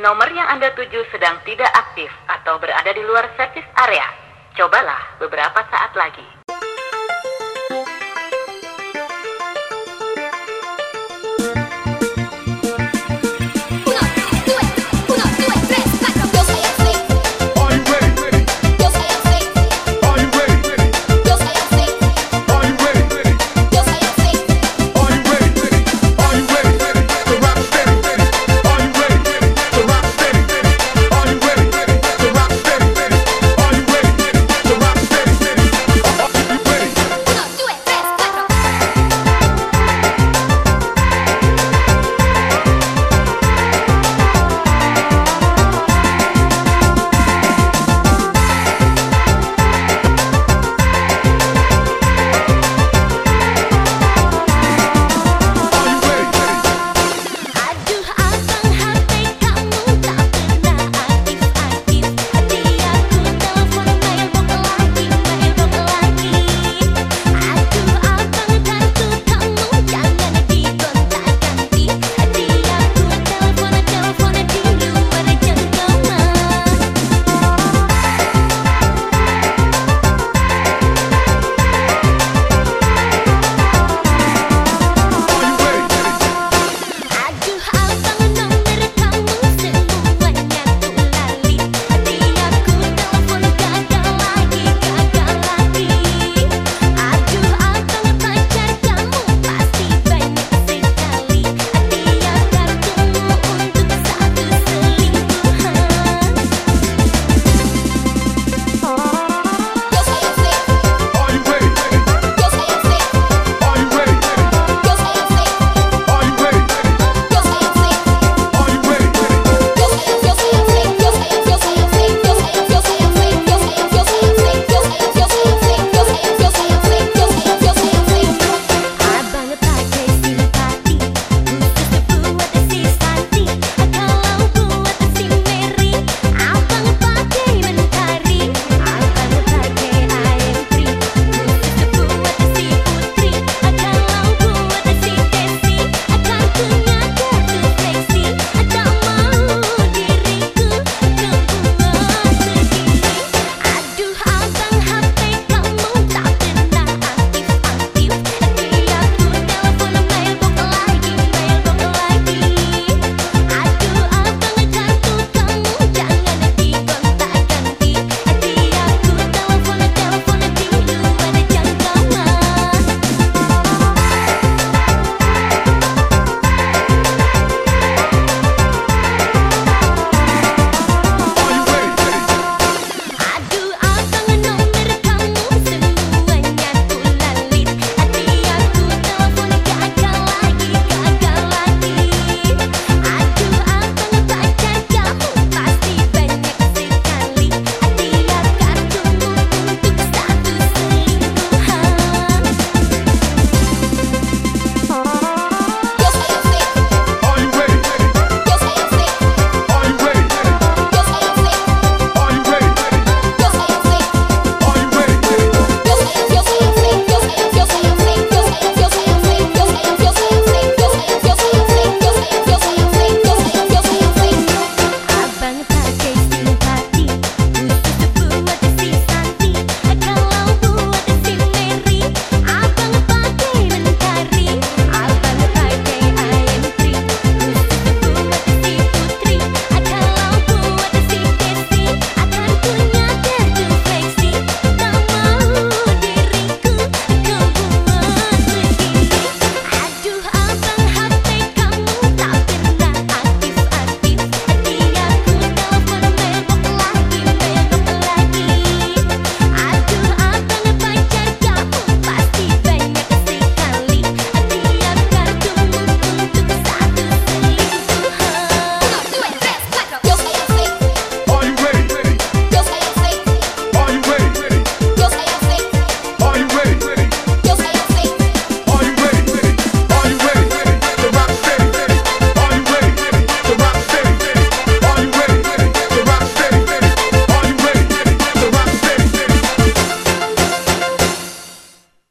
Nomor yang Anda tuju sedang tidak aktif atau berada di luar servis area. Cobalah beberapa saat lagi.